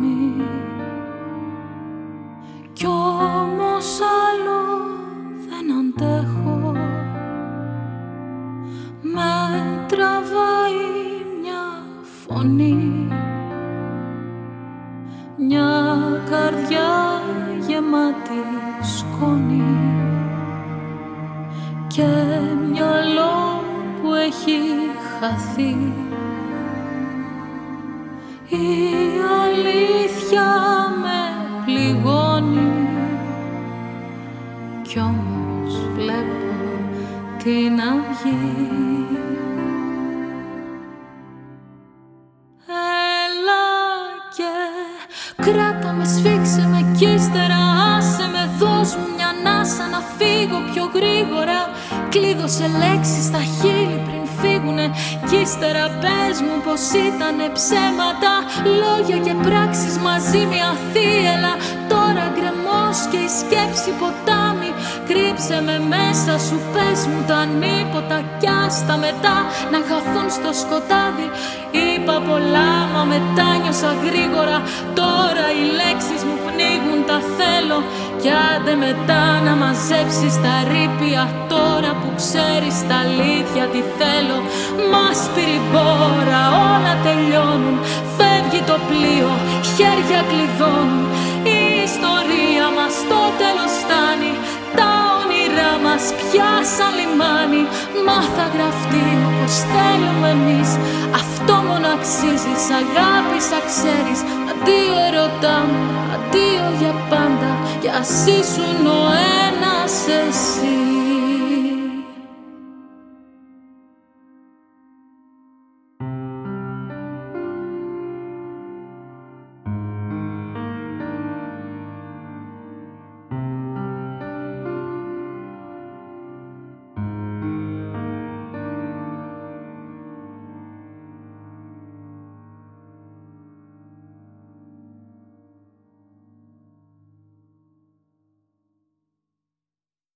στιγμή. Κι όμως άλλο δεν αντέχω. Με τραβάει μια φωνή. Μια καρδιά γεμάτη σκόνη. Και μυαλό που έχει χαθεί. Η αλήθεια με πληγώνει. Κι όμως βλέπω την αυγή Κράτα με, σφίξε με κι ύστερα άσε με Δώσ' μου μια ανάσα να φύγω πιο γρήγορα. Κλείδωσε λέξεις στα χείλη πριν φύγουνε Κι ύστερα πες μου πως ήτανε ψέματα Λόγια και πράξεις μαζί μια θύελα Τώρα γκρεμός και η σκέψη ποτάμι Κρύψε με μέσα σου πες μου τα νύποτα Κι άστα μετά. Να χαθούν στο σκοτάδι Είπα πολλά μα μετά νιώσα γρήγορα. Τώρα οι λέξεις μου πνίγουν τα θέλω. Κι άντε μετά να μαζέψεις τα ρήπια. Τώρα που ξέρεις τα αλήθεια τι θέλω. Μας πυρημπόρα όλα πια σαν λιμάνι Μα θα γραφτεί όπως θέλουμε εμείς. Αυτό μόνο αξίζει αγάπησα ξέρεις. Αντίο ερωτά μου, αντίο για πάντα Κι ας ήσουν ο ένας εσύ